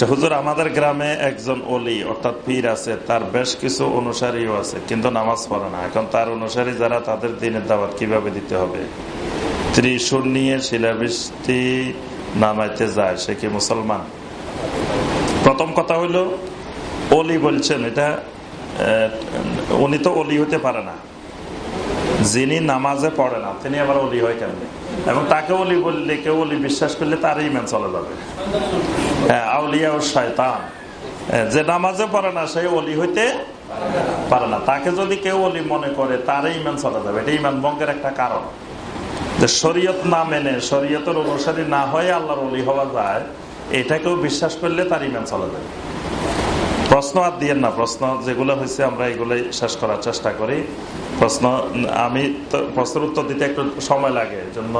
আচ্ছা হুজুর, আমাদের গ্রামে একজন অলি অর্থাৎ পীর আছে, তার বেশ কিছু অনুসারীও আছে, কিন্তু নামাজ পড়ে না। এখন তার অনুসারী যারা, তাদের দিনের দাওয়াত কীভাবে দিতে হবে? ত্রিশূল নিয়ে শিলাবৃষ্টি নামাইতে যায়, সে কি মুসলমান? প্রথম কথা হইল, অলি বলছেন, এটা উনি তো অলি হতে পারে না। যিনি নামাজে পড়ে না, তিনি আবার অলি হয় কেন এবং তাকে অলি বললে কেউ অলি বিশ্বাস করলে তার ইমান চলে যাবে। হ্যাঁ, আউলিয়া ও শয়তান। যে নামাজে পড়ে না সেই অলি হইতে পারে না। তাকে যদি কেউ অলি মনে করে তার ইমান চলে যাবে। এটা ইমান ভঙ্গের একটা কারণ। যে শরীয়ত না মেনে শরীয়তের অনুসারী না হয়ে আল্লাহর অলি হওয়া যায় এটাকেও বিশ্বাস করলে তার ইমান চলে যাবে। প্রশ্ন আর দিয়েন না, প্রশ্ন যেগুলো হয়েছে আমরা এগুলোই শেষ করার চেষ্টা করি। প্রশ্ন, আমি তো প্রশ্নের উত্তর দিতে একটু সময় লাগে জন্য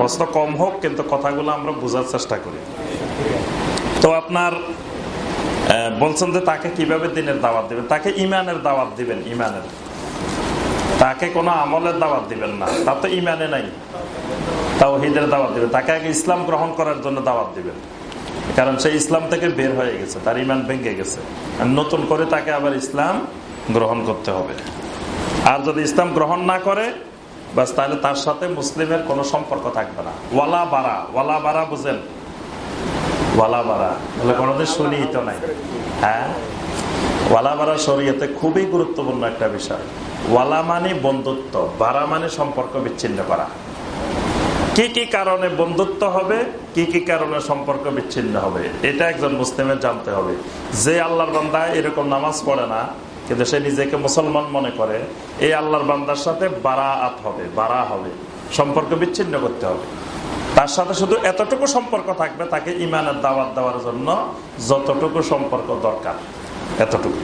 প্রশ্ন কম হোক, কিন্তু কথাগুলো আমরা বোঝার চেষ্টা করি। তো আপনার বলছেন যে তাকে কীভাবে দিনের দাওয়াত দিবেন? তাকে ইমানের দাওয়াত দিবেন, ইমানের। তাকে কোনো আমলের দাওয়াত দিবেন না, তার তো ইমানে নাই। তাও হিদের দাওয়াত দিবেন। তাকে আগে ইসলাম গ্রহণ করার জন্য দাওয়াত দিবেন। কারণ সে ইসলাম থেকে বের হয়ে গেছে, তার ইমান ভেঙে গেছে। আর নতুন করে তাকে আবার ইসলাম গ্রহণ করতে হবে। আর যদি ইসলাম গ্রহণ না করে, বাস তাহলে তার সাথে মুসলিমের কোনো সম্পর্ক থাকবে না। ওয়ালা বাড়া ওয়ালা বাড়া বুঝেন? ওয়ালা বাড়া বলে কোনোদিন শুনি তো নাই। হ্যাঁ? ওয়ালা বাড়া শরীয়তে খুবই গুরুত্বপূর্ণ একটা বিষয়। ওয়ালা মানে বন্ধুত্ব বাড়া মানে সম্পর্ক বিচ্ছিন্ন করা। কি কি কারণে বন্ধুত্ব হবে, কি কি কারণে সম্পর্ক বিচ্ছিন্ন হবে, এটা একজন মুসলিমের জানতে হবে। যে আল্লাহর বান্দা এরকম নামাজ পড়ে না, কিন্তু সে নিজেকে মুসলমান মনে করে, এই আল্লাহর বান্দার সাথে বারা আত হবে, বারা হবে, সম্পর্ক বিচ্ছিন্ন করতে হবে। তার সাথে শুধু এতটুকু সম্পর্ক থাকবে, তাকে ইমানের দাওয়াত দেওয়ার জন্য যতটুকু সম্পর্ক দরকার, এতটুকু।